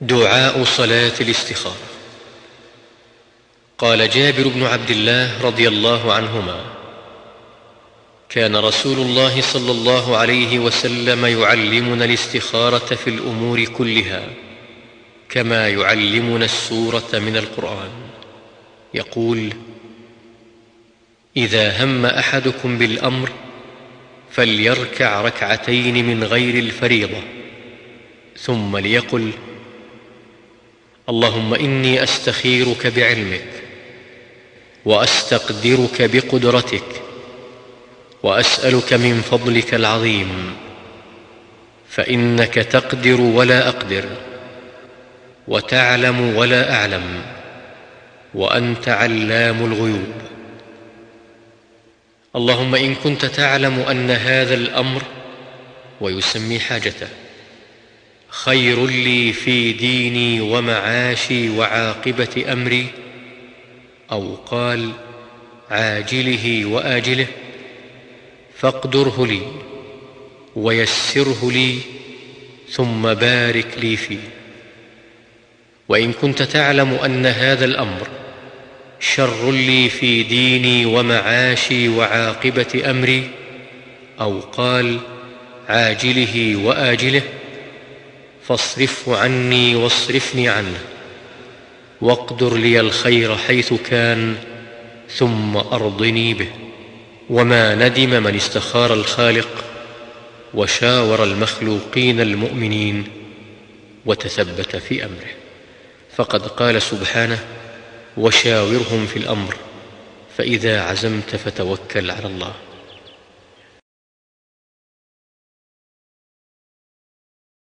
دعاء صلاة الاستخارة. قال جابر بن عبد الله رضي الله عنهما كان رسول الله صلى الله عليه وسلم يعلمنا الاستخارة في الأمور كلها كما يعلمنا السورة من القرآن. يقول إذا هم أحدكم بالأمر فليركع ركعتين من غير الفريضة ثم ليقل اللهم إني أستخيرك بعلمك وأستقدرك بقدرتك وأسألك من فضلك العظيم فإنك تقدر ولا أقدر وتعلم ولا أعلم وأنت علام الغيوب. اللهم إن كنت تعلم أن هذا الأمر ويسمي حاجته. خير لي في ديني ومعاشي وعاقبة أمري. أو قال عاجله وآجله فاقدره لي ويسره لي ثم بارك لي فيه. وإن كنت تعلم أن هذا الأمر شر لي في ديني ومعاشي وعاقبة أمري أو قال عاجله وآجله فاصرفه عني واصرفني عنه. واقدر لي الخير حيث كان ثم أرضني به. وما ندم من استخار الخالق وشاور المخلوقين المؤمنين وتثبت في أمره. فقد قال سبحانه وشاورهم في الأمر فإذا عزمت فتوكل على الله.